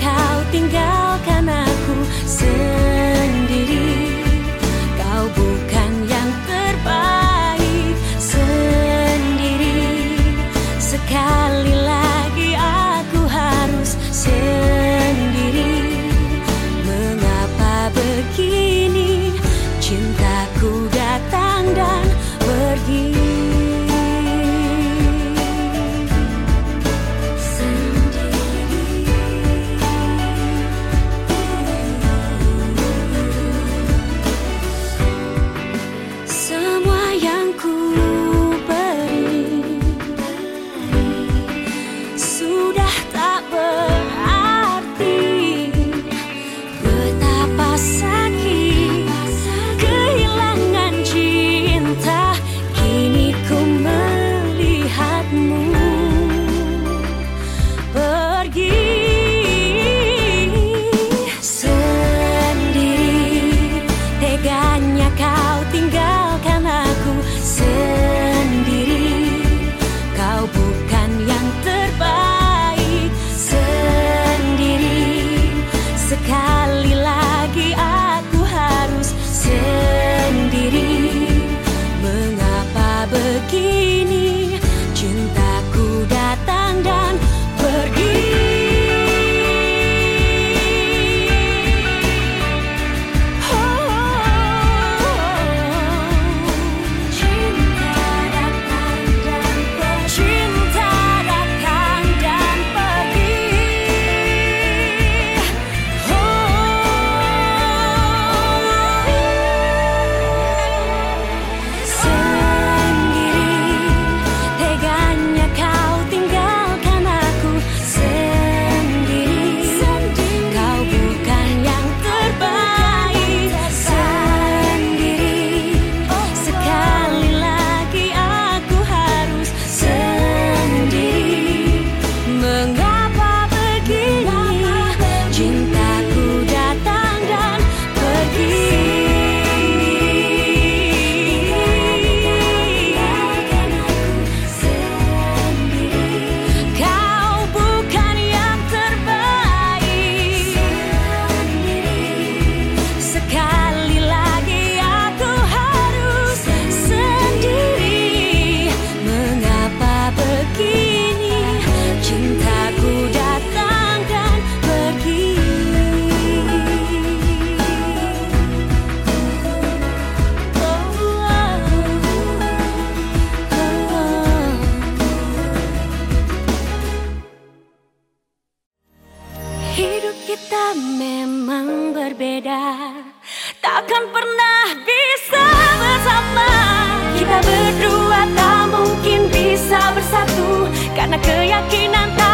kau tinggalkan aku sendiri. Kita memang berbeda. Takkan pernah bisa bersama. Kita berdua tak mungkin bisa bersatu. Karena keyakinan tak